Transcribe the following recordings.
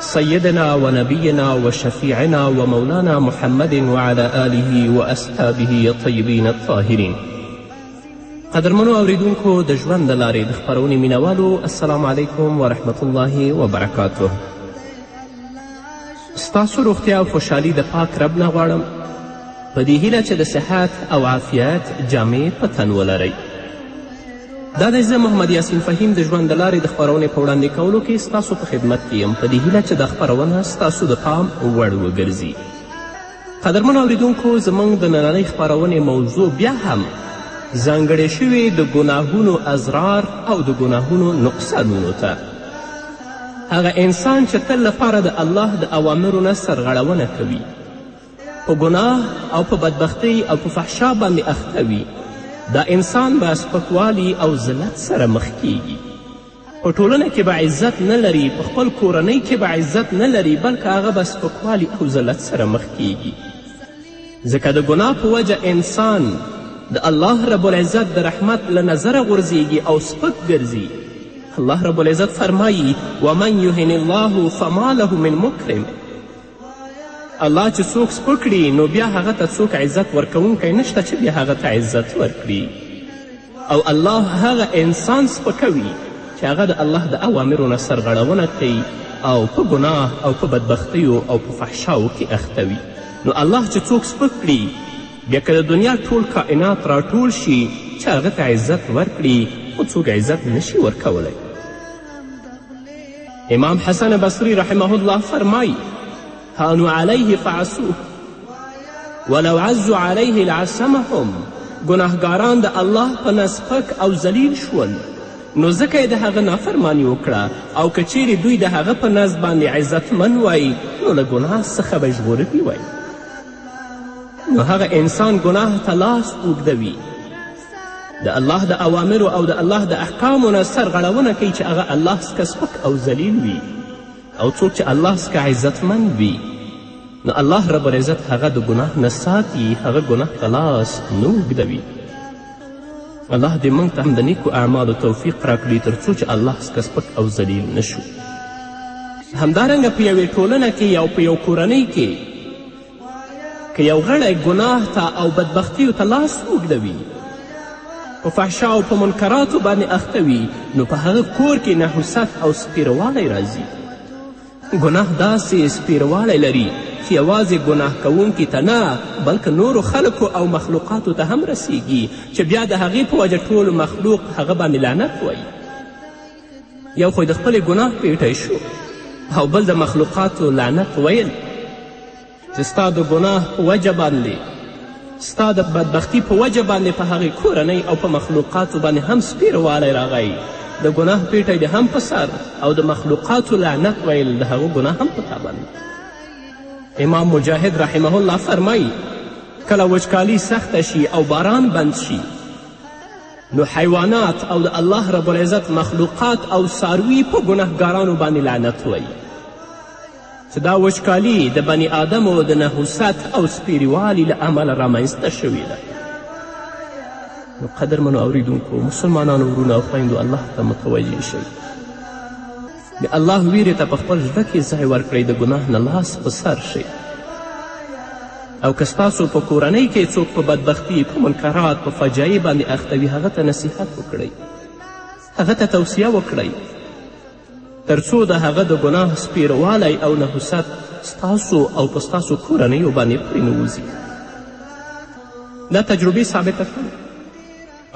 سيدنا ونبينا وشفيعنا ومولانا محمد وعلى آله وأصحابه الطيبين الطاهرين قدرمنو اوریدونکو د ژوند د لارې د خپرونې مینوالو السلام علیکم ورحمت الله وبرکاته ستاسو روغتیا او خوشحالی د پاک رب نه غواړم په دې هیله چې د صحت او عافیت جامې په تن ولرئ دا دی زه محمد یاسین فهیم د ژوند د لارې د خپرونې په وړاندې کولو کې ستاسو په خدمت کې یم په دې هیله چې دا خپرونه ستاسو د پام وړ وګرځي قدرمنو اوریدونکو زموږ د نننۍ خپرونې موضوع بیا هم ځانګړې شوې د ګناهونو ازرار او د ګناهونو نقصانونو ته هغه انسان چې تل لپاره د الله د اوامرو نه سرغړونه کوي په ګناه او په بدبختۍ او په فحشا باندې اخته وي دا انسان به سپکوالي او ذلت سره مخ کیږي په ټولنه کې به عزت نه لري په خپل کورنۍ کې به عزت نه لري بلکې هغه به سپکوالي او ذلت سره مخ کیږي ځکه د ګناه په وجه انسان د الله رب العزت د رحمت له نظره غورځیږي او سپک ګرځي الله رب العزت فرمایی ومن یهن الله فما له من مکرم الله چې څوک سپک کړي نو بیا هغه ته څوک عزت ورکوونکی نشته چې بیا هغه ته عزت ورکړي او الله هغه انسان سپکوي چې هغه د الله د اوامرو نه سرغړونه کوي او په ګناه او په بدبختیو او په فحشاو کې اخته وي نو الله چې څوک سپک کړي بیا که د دنیا ټول کائنات راټول شي چې هغه ته عزت ورکړي خو څوک عزت نشي ورکولی امام حسن بصری رحمه الله فرمایی هانو علیه فعسوه ولو عز علیه لعصمهم ګناهګاران د الله په نسپک او ذلیل شول نو ځکه یې د هغه نافرمانی وکړه او که چیرې دوی د هغه په نزد باندې عزتمن وای نو له ګناه څخه به ژغورلي وای نو هغه انسان ګناه ته لاس اوږدوي د الله د اوامرو او د الله د احکامو نه سرغړونه کوي چې هغه الله څخه سپک او ذلیل وي او څوک چې الله څخه عزتمن وي نو الله رب العزت هغه د ګناه نه ساتي هغه ګناه ته لاس نه اوږدوي الله دې موږ ته هم د نیکو اعمالو توفیق راکړي تر څو چې الله څخه سپک او ذلیل نه شو همدارنګه په یوې ټولنه کې او په یو کورنۍ کې که یو غړی ګناه ته او بدبختیو ته لاس اوږدوي په فحشا او په منکراتو باندې اخته وي نو په هغه کور کې نحوست او سپیروالی راځي ګناه داسې سپیروالی لري چې یوازې ګناه کوونکي ته نه بلکې نورو خلکو او مخلوقاتو ته هم رسیږي چې بیا د هغې په وجه ټول مخلوق هغه باندې لعنت وایي یو خو د خپلې ګناه پیټی شو او بل د مخلوقاتو لعنت ویل چې ستا د ګناه په وجه باندې ستا د بدبختی په وجه باندې په هغې کورنۍ او په مخلوقاتو باندې هم سپیروالی راغی د ګناه پیټی د هم په سر او د مخلوقاتو لعنت ویل د هغو ګناه هم په تا باندې امام مجاهد رحمه الله فرمایي کله وچکالي سخته شي او باران بند شي نو حیوانات او د الله رب العزت مخلوقات او څاروي په ګنهګارانو باندې لعنت وایي چې دا وچکالي د بني آدمو د نحوست او سپیریوالي له امله رامنځته شوې ده نو قدرمنو اوریدونکو مسلمانانو ورونو او خویندو الله ته متوجه شئ د الله ویرې ته په خپل زړه کې ځای ورکړئ د ګناه نه لاس په سر شئ او که ستاسو په کورنۍ کې څوک په بدبختی په منکرات په فجایع باندې اخته وي هغه ته نصیحت وکړئ هغه ته توصیه وکړئ تر څو د هغه د ګناه سپیروالی او نحوست ستاسو او په ستاسو کورنیو باندې پرې نه دا تجربې ثابته کړو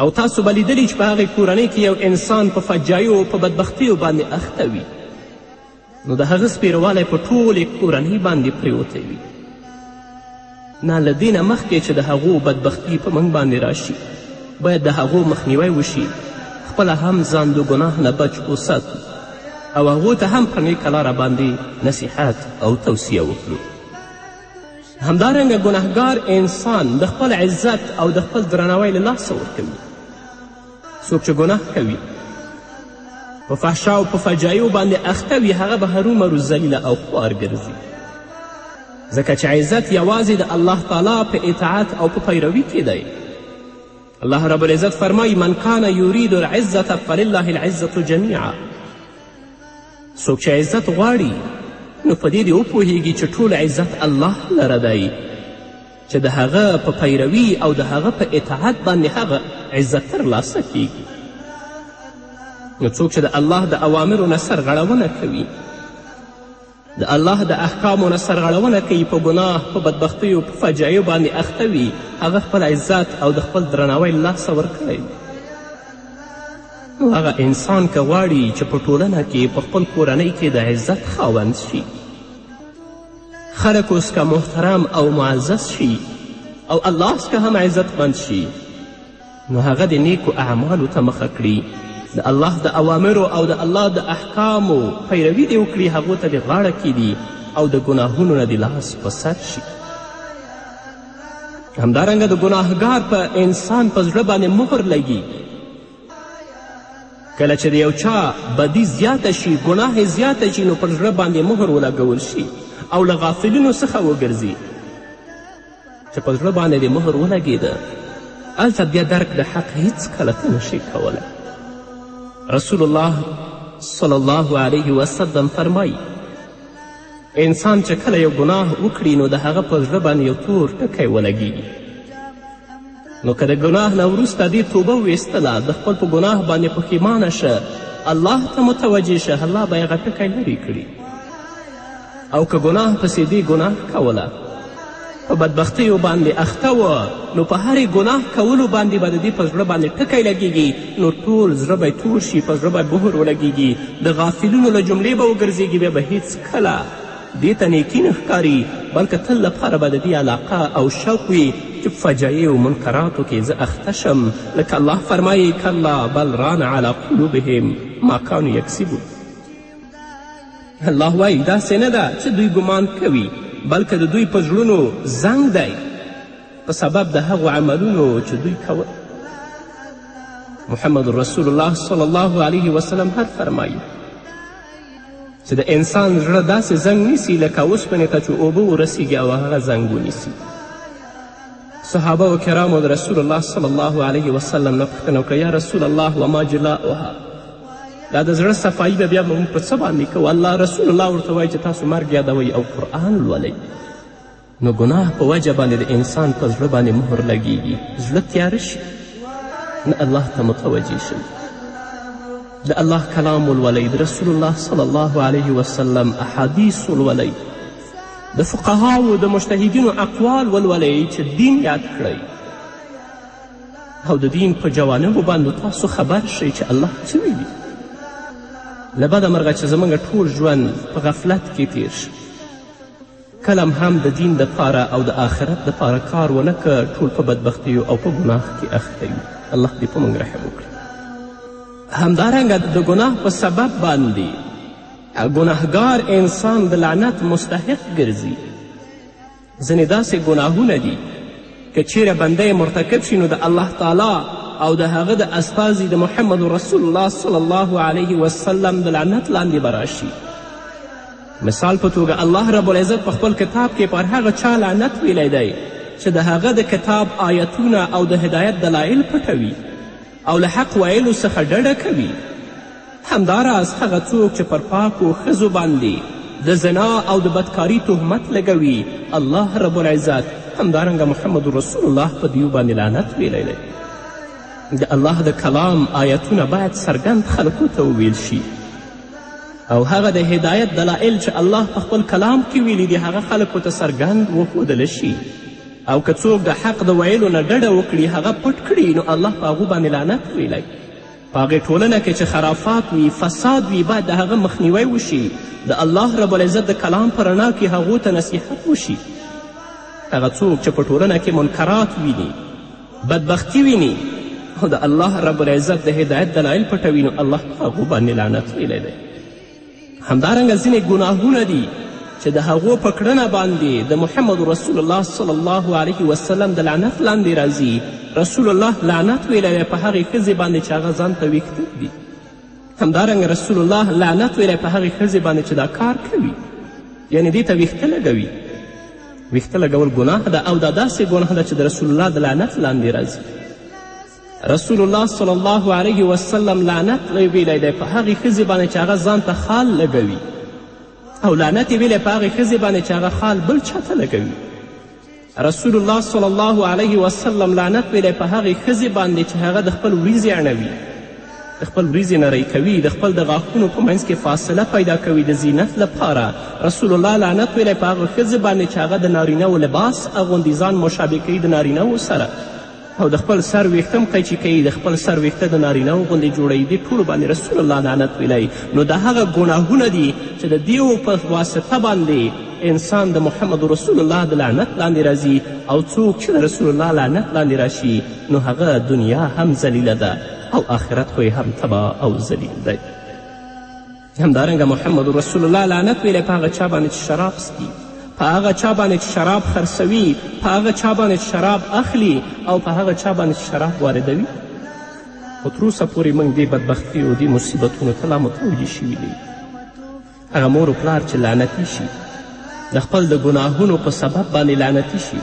او تاسو به لیدلي چې په هغې کورنۍ کې یو انسان په فجایو او په بدبختیو باندې اخته وي نو د هغه سپیروالی په ټولې کورنۍ باندې پریوتی وي نه له دې نه مخکې چې د هغو بدبختي په موږ باندې راشي باید د هغو مخنیوی وشي خپله هم ځان د ګناه نه بچ وساتو او هغو ته هم په نیکه لاره باندې نصیحت او توصیه وکړو همدارنګه ګناهګار انسان د خپل عزت او د خپل درناوی له لاسه ورکوي څوک چې ګناه کوي په فحشا او په فجایو باندې اخته وي هغه به هرومرو ذلیله او خوار ګرځي ځکه چې عزت یوازې د الله تعالی په اطاعت او په پیروي کې دی الله رب العزت فرمایي من کان یرید العزة فلله العزة جمیعا څوک چې عزت غواړي نو په دې دې وپوهیږي چې ټول عزت الله لره دی چې د هغه په پیروي او د هغه په اطاعت باندې هغه عزت ترلاسه کیږي نو څوک چې د الله د اوامرو نه سرغړونه کوي د الله د احکامو نه سرغړونه کوي په ګناه په بدبختیو په فجایو باندې اخته وي هغه خپل عزت او د خپل درناوی لاسه ورکړی وي هغه انسان که غواړي چې په ټولنه کې په خپل کورنۍ کې د عزت خاوند شي خلک اوس که محترم او معزز شي او الله څخه هم عزتمند شي نو هغه د نیکو اعمالو ته مخه کړي د الله د اوامرو او د الله د احکامو پیروي دې وکړي هغو ته دې غاړه کیدي او د ګناهونو نه دې لاس په سر شي همدارنګه د ګناهګار په انسان په زړه باندې مهر لګي کله چې د یو چا بدی زیاته شي ګناه یې زیاته شي نو پر زړه باندې مهر ولګول شي او له غافلینو څخه وګرځي چې پر زړه باندې د مهر ولګېده هلته بیا درک د حق هیڅکله ته نشي کولی رسول الله صلی الله علیه وسلم فرمایي انسان چې کله یو ګناه وکړي نو د هغه په زړه باندې یو تور ټکی ولګیږي نو که د ګناه نه وروسته دې توبه ویستله د خپل په ګناه باندې پښیمانه شه الله ته متوجه شه الله به یې هغه ټکی لرې کړي او که ګناه پسې دې ګناه کوله په بدبختیو باندې اخته و نو په هرې ګناه کولو باندې به د دې په زړه باندې ټکی لګیږي نو ټول زړه به تور شي په زړه به بهر ولګیږي د غافلونو له جملې به وګرځېږي بیا به هیڅکله دې ته نیکي نه ښکاري بلکه تل لپاره به د دې علاقه او شوق وي چې په فجایع او منکراتو کې زه اخته شم لکه الله فرمایي کلا بل ران علی قلوبهم ما کانو یکسبون الله وایي داسې نه ده چې دوی ګمان کوي بلکه د دوی په زړونو زنګ دی په سبب د هغو عملونو چې دوی کول محمد رسول الله صلی الله علیه وسلم هر فرمایي چې د انسان زړه داسې زنګ نیسي لکه اوسپنې ته چې اوبه ورسیږي او هغه زنګ ونیسي صحابه و کرامو د رسول الله صلی الله علیه وسلم نه پوښتنه وکړه یا رسول الله وما جلاؤها دا د زړه صفایي به بیا موږ په څه باندې کوو الله رسول الله ورته وایي چې تاسو مرګ یادوئ او قرآن لولئ نو ګناه په وجه باندې د انسان په زړه باندې مهر لګیږي زړه تیاره شي نه الله ته متوجه شي د الله کلام ولولئ د رسول الله صلی الله علیه وسلم احادیث ولولئ د فقهاو د مجتهدینو اقوال ولولئ چې دین یاد کړئ او د دین په جوانبو باندې تاسو خبر شئ چې الله څه ویلي له بده مرغه چې زموږ ټول ژوند په غفلت کې تیر شي کلم هم د دین د پاره او د آخرت د پاره کار ونه که ټول په بدبختیو او په ګناه کې اخته یو الله دې په موږ رحم وکړي همدارنګه د ګناه په سبب باندې ګناهګار انسان د لعنت مستحق ګرځي ځینې داسې ګناهونه دي که چیرې بنده مرتکب شي نو د الله تعالی او د هغه د استازي د محمد رسول الله صلی الله علیه وسلم د لعنت لاندې به راشي مثال په توګه الله رب العزت په خپل کتاب کې پر هغه چا لعنت ویلی دی چې د هغه د کتاب آیتونه او د هدایت دلایل پټوي او له حق ویلو څخه ډډه کوي همداراز هغه څوک چې پر پاکو ښځو باندې د زنا او د بدکاری تهمت لګوي الله رب العزت همدارنګه محمد رسول الله په دیو باندې لعنت ویلی دی د الله د کلام آیتونه باید څرګند خلکو ته وویل شي او هغه د هدایت دلایل چې الله په خپل کلام کې ویلي دي هغه خلکو ته څرګند وښودل شي او که څوک د حق د ویلو نه ډډه وکړي هغه پټ کړي نو الله په هغو باندې لعنت ویلی په هغې ټولنه کې چې خرافات وي فساد وي باید د هغه مخنیوی وشي د الله رب العزت د کلام په رڼا کې هغو ته نصیحت وشي هغه څوک چې په ټولنه کې منکرات ویني بدبختی ویني او د الله رب العزت د هدایت دلایل پټوي نو الله په هغو باندې لعنت ویلی دی همدارنګه ځینې ګناهونه دي چې د هغو په کړنه باندې د محمد رسول الله صلی الله علیه وسلم د لعنت لاندې راځي رسول الله لعنت ویلی دی په هغې ښځې باندې چې هغه ځان ته ویښته دي همدارنګه رسول الله لعنت ویلی په هغې ښځې باندې چې دا کار کوي یعنې دې ته ویښته لګوي ویښته لګول ګناه ده او دا داسې ګناه ده چې د رسول الله د لعنت لاندې راځي رسول الله صلی الله علیه وسلم لعنت ویلی دی په هغې ښځې باندې چې هغه ځان ته خال لګوي او لعنت یې ویلی په هغې ښځې باندې چې هغه خال بل چا ته لګوي رسول الله صلی الله علیه وسلم لعنت ویلی په هغې ښځې باندې چې هغه د خپل وریځې اړوي د خپل وریځې نری کوي د خپل د غاښونو په منځ کې فاصله پیدا کوي د زینت لپاره رسول الله لعنت ویلی په هغه ښځې باندې چې هغه د نارینهو لباس اغوندي ځان مشابه کوي د نارینهو سره او د خپل سر ویښته هم قیچي کوي د خپل سر ویښته د نارینهو غوندې جوړوي دې ټولو باندې رسول الله لعنت ویلی نو دا هغه ګناهونه دي چې د دیو په واسطه باندې انسان د محمد رسول الله د لعنت لاندې راځي او څوک چې د رسول الله لعنت لاندې راشي نو هغه دنیا هم ذلیله ده او آخرت خو هم تباه او ذلیل دی همدارنګه محمد رسول الله لعنت ویلی په هغه چا باندې چې شراب سکي په هغه چا باندې چې شراب خرڅوي په هغه چا باندې چې شراب اخلي او په هغه چا باندې چې شراب واردوي خو تر اوسه پورې موږ دې بدبختي او دې مصیبتونو ته لا متوجه شوي دي هغه مور و پلار چې لعنتي شي د خپل د ګناهونو په سبب باندې لعنتي شي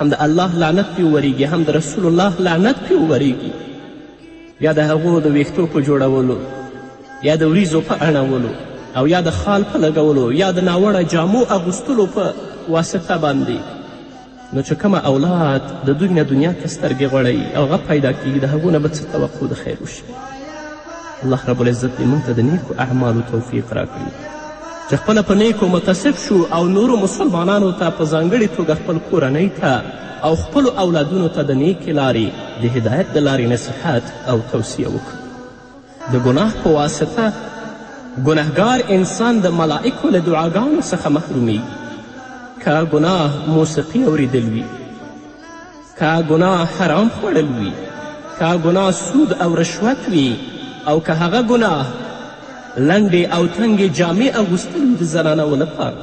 هم د الله لعنت پې وورېږي هم د رسول الله لعنت پې وورېږي یا د هغو د ویښتو په جوړولو یا د وریځو په اړولو او یا د خال په لګولو یا د ناوړه جامو اغوستلو په واسطه باندې نو چې کومه اولاد د دوی نه دنیا ته سترګې غوړوي او هغه پیدا کیږي د هغو نه به څه توقع د خیر وشي الله رب العزت دې موږ ته د نیکو اعمالو توفیق راکړي چې خپله په نیکو متصف شو او نورو مسلمانانو ته په ځانګړې توګه خپل کورنۍ ته او خپلو اولادونو ته د نیکې لارې د هدایت د لارې نصیحت او توصیه وکړو د ګناه په واسطه ګنهګار انسان د ملائکو له دعاګانو څخه محرومیږي که ګناه موسیقي اوریدل وي که ګناه حرام خوړل وي که ګناه سود او رشوت وي او که هغه ګناه لنډې او تنګې جامې اغوستل وي د زنانو لپاره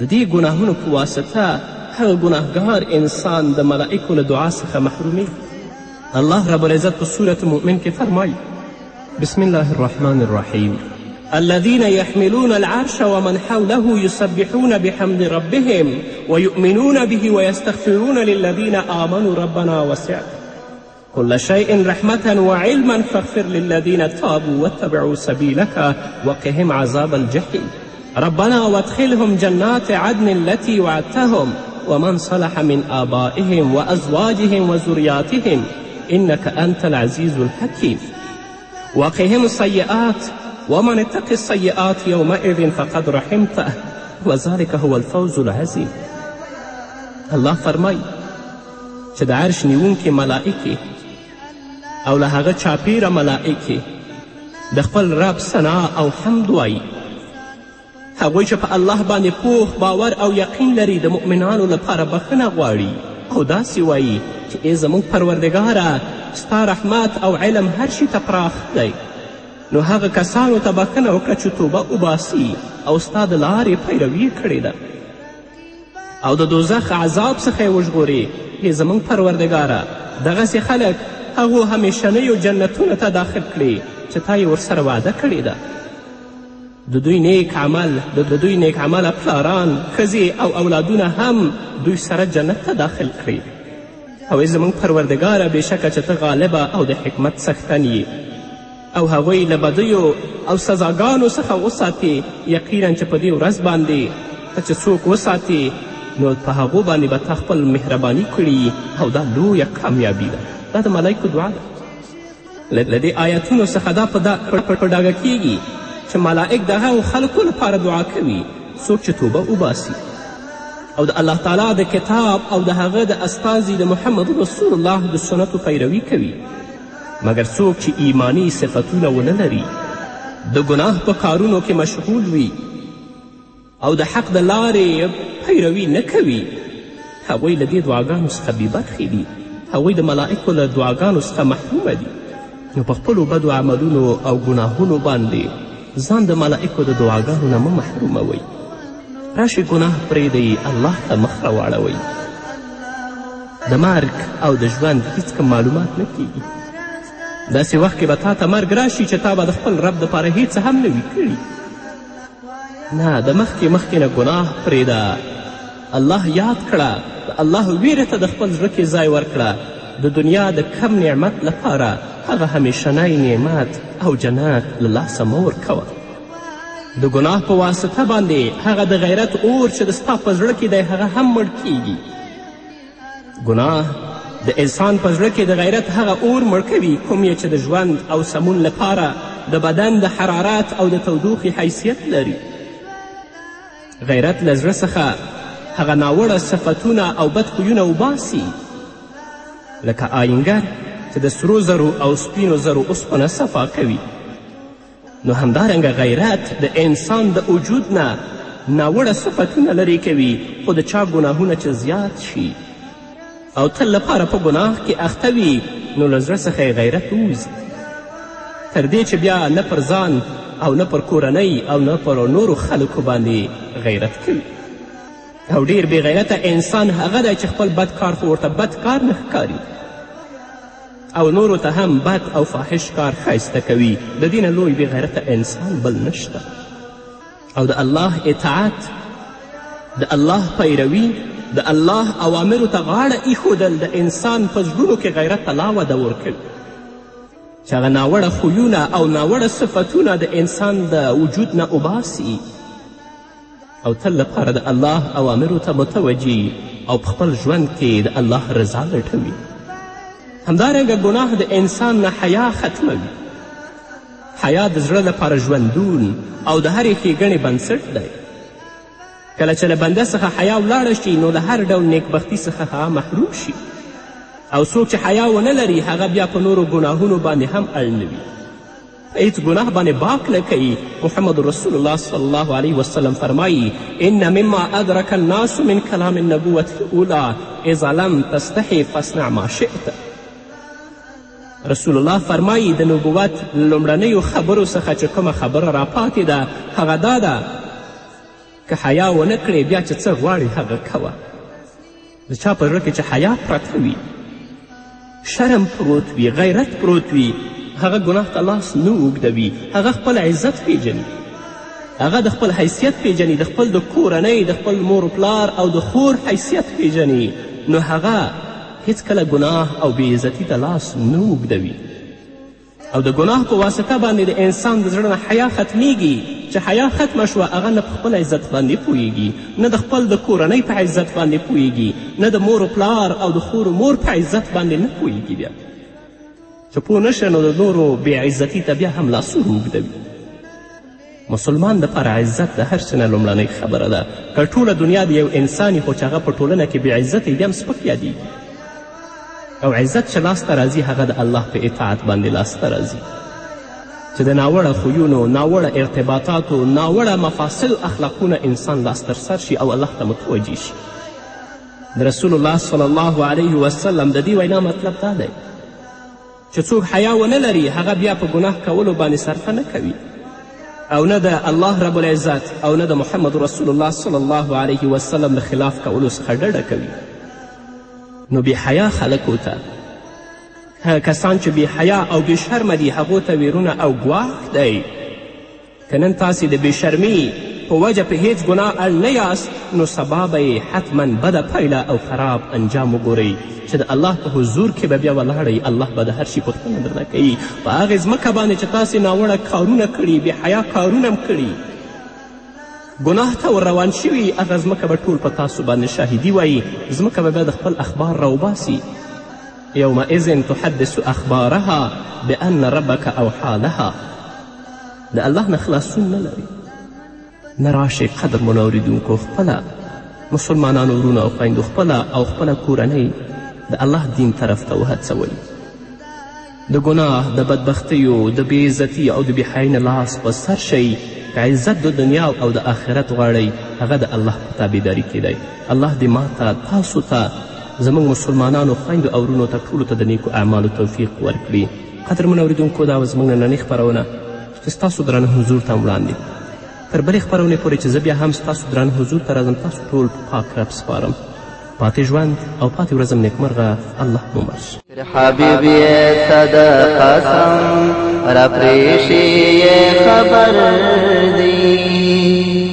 د دې ګناهونو په واسطه هغه ګناهګار انسان د ملائکو له دعا څخه محرومي الله رب العزت په سورة مؤمن کې فرمایي بسم الله الرحمن الرحیم الذين يحملون العرش ومن حوله يسبحون بحمد ربهم ويؤمنون به ويستغفرون للذين آمنوا ربنا وسعت كل شيء رحمة وعلما فاغفر للذين تابوا واتبعوا سبيلك وقهم عذاب الجحيم ربنا وادخلهم جنات عدن التي وعدتهم ومن صلح من آبائهم وأزواجهم وزرياتهم إنك أنت العزيز الحكيم وقهم السيئات ومن اتق السيئات يومئذ فقد رحمته وذلك هو الفوز العظیم الله فرمای چې د عرش نیونکي ملائکې او له هغه چاپیره ملائکې د خپل رب ثنا او حمد وایي هغوی چې په الله باندې پوخ باور او یقین لري د مؤمنانو لپاره بخښنه غواړي او داسې وایي چې ای زموږ پروردګاره ستا رحمت او علم هر شي ته پراخ دی نو هغه کسانو ته بخښنه وکړه چې توبه وباسي او ستا د لارې پیروي کړې ده او د دوزخ عذاب څخه یې وژغوري ای زموږ پروردګاره دغسې خلک هغو همیشنیو جنتونو ته داخل کړي چې تا یې ورسره وعده کړې ده د دوی نیک عمل د دوی نیک عمله پلاران ښځې او اولادونه هم دوی سره جنت ته داخل کړي او ای زموږ پروردګاره بېشکه چې ته غالبه او د حکمت څښتن یې او هغوی له بدیو او سزاګانو څخه وساتي یقینا چې په دې ورځ باندې ته چې څوک وساتي نو په هغو باندې به تا خپل مهرباني کړي او دا لویه کامیابي ده دا د ملایکو دعا ده له دې آیتونو څخه دا په ډاګه کیږي چې ملائک د هغو خلکو لپاره دعا کوي څوک چې توبه وباسي او د الله تعالی د کتاب او د هغه د استازي د محمد رسول الله د سنتو پیروي کوي مګر څوک چې ایمانی صفتونه ونه لري د ګناه په کارونو کې مشغول وي او د حق د لارې پیروي نه کوي هغوی له دې دعاګانو څخه بېبرخې دي هغوی د ملائکو له دعاګانو څخه محرومه دي نو په خپلو بدو عملونو او ګناهونو باندې ځان د ملائکو د دعاګانو نه مه محروموئ راشئ ګناه پرېږدئ الله ته مخ راواړوئ د مرګ او د ژوند هیڅ کوم معلومات نه کیږي داسې وخت کې به تا ته مرګ راشي چې تا به د خپل رب دپاره هیڅ هم نه وي کړي نه د مخکې مخکې نه ګناه پرېږده الله یاد کړه، د الله ویرې ته د خپل زړه کې ځای ورکړه، د دنیا د کم نعمت لپاره هغه همیشنی نعمت او جنت له لاسه مه ورکوه. د ګناه په واسطه باندې هغه د غیرت اور چې د ستا په زړه کې دی هغه هم مړ کیږي. ګناه د انسان په زړه کې د غیرت هغه اور مړ کوي کوم یې چې د ژوند او سمون لپاره د بدن د حرارت او د تودوخې حیثیت لري غیرت له زړه څخه هغه ناوړه صفتونه او بد خویونه وباسي لکه آینګر چې د سرو زرو او سپینو زرو اوسپنه صفا کوي نو همدارنګه غیرت د انسان د وجود نه ناوړه صفتونه لرې کوي خو د چا ګناهونه چې زیات شي او تل لپاره په ګناه کې اخته وي نو له زړه څخه یې غیرت ووځي تر دې چې بیا نه پر ځان او نه پر کورنۍ او نه پر نورو خلکو باندې غیرت کوي او ډیر بې غیرته انسان هغه دی چې خپل بد کار خو ورته بد کار نه ښکاري او نورو ته هم بد او فاحش کار ښایسته کوي د دې نه لوی بې غیرته انسان بل نشته او د الله اطاعت د الله پیروي د الله اوامرو ته غاړه ایښودل د انسان په زړونو کې غیرت ته لا وده ورکوي چې هغه ناوړه خویونه او ناوړه صفتونه د انسان د وجود نه وباسي او تل لپاره د الله اوامرو ته متوجه او په خپل ژوند کې د الله رضا لټوي همدارنګه ګناه د انسان نه حیا ختموي حیا د زړه لپاره ژوندون او د هرې ښېګڼې بنسټ دی کله چې له بنده څخه حیا ولاړه شي نو له هر ډول نیکبختي څخه هغه محروم شي او څوک چې حیا ونه لري هغه بیا په نورو ګناهونو باندې هم اړ نه وي هیڅ ګناه باندې باک نه کوي محمد رسول الله صلی الله علیه وسلم فرمایی ان مما ادرک الناس من کلام النبوت الاولا اذا لم تستحی فاصنع ما شئت رسول الله فرمایي د نبوت لومړنیو خبرو څخه چې کومه خبره راپاتې ده هغه دا ده که حیا ونه کړې بیا چې څه غواړې هغه کوه د چا په زړه کې چې حیا پرته وي شرم پروت وي غیرت پروت وي هغه ګناه ته لاس نه اوږدوي هغه خپل عزت پیژني هغه د خپل حیثیت پیژني د خپل د کورنۍ د خپل مور پلار او د خور حیثیت پیژني نو هغه هیڅکله ګناه او بې عزتي ته لاس نه اوږدوي او د ګناه په واسطه باندې د انسان د زړه نه حیا ختمیږي چې حیا ختمه شوه هغه نه په خپل عزت باندې پوهیږي نه د خپل د کورنۍ په عزت باندې پوهیږي نه د مور و پلار او د خور و مور په عزت باندې نه پوهیږي بیا چې پوه نشه نو د نورو بې عزتي ته بیا هم لاسونه اوږدوي مسلمان دپاره عزت د هر څه نه لومړنۍ خبره ده که ټوله دنیا د یو انسان خو چې هغه په ټولنه کې بې عزته بیا هم سپک یادیږي او عزت چې لاسته راځي هغه د الله په اطاعت باندې لاسته راځي چې د ناوړه خویونو ناوړه ارتباطاتو ناوړه مفاسد اخلاقونه انسان لاس تر سر شي او الله ته متوجه شي د رسول الله صلی الله علیه وسلم د دې وینا مطلب دا دی چې څوک حیا ونه لري هغه بیا په ګناه کولو باندې صرفه نه کوي او نه د الله رب العزت او نه د محمد رسول الله صلی الله علیه وسلم له خلاف کولو څخه ډډه کوي نو بې حیا خلکو ته کسان چې بې حیا او بې شرمه دي هغو ته ویرونه او ګواښ دی که نن تاسې د بې شرمي په وجه په هیڅ ګناه اړ نه یاست نو سبا به یې حتما بده پایله او خراب انجام وګورئ چې د الله په حضور کې به بیا ولاړئ الله به د هر شي پوښتنه درنه کوي په هغې ځمکه باندې چې تاسې ناوړه کارونه کړي بې حیا کارونه هم کړي ګناه ته ور روان شوي هغه ځمکه به ټول په تاسو باندې شاهدي وایي ځمکه به بیا د خپل اخبار راوباسي یومئذ تحدث اخبارها بان ربک اوحا لها د الله نه خلاصون نه لري نه راشئ قدرمنو اورېدونکو خپله مسلمانانو ورونو او خویندو خپله او خپله کورنۍ د الله دین طرف ته وهڅوئ د ګناه د بدبختیو د بې عزتي او د بېحیۍ نه لاس په سر شئ که عزت د دنیا او د آخرت غواړئ هغه د الله په تابعداري کې دی الله دې ما ته تاسو ته زموږ مسلمانانو خویندو او ورونو ته ټولو ته د نیکو اعمالو توفیق ورکړي قدرمن اوریدونکو دا زموږ نننۍ خپرونه چې ستاسو درانه حضور ته وړاندې تر بلې خپرونې پورې چې زه بیا هم ستاسو درانه حضور ته راځم تاسو ټول په پاک رب سپارم پاتې ژوند او پاتې ورځم نیکمرغه الله مو مل شي حبیب یې صد قسم را پرېښي یې خبر دی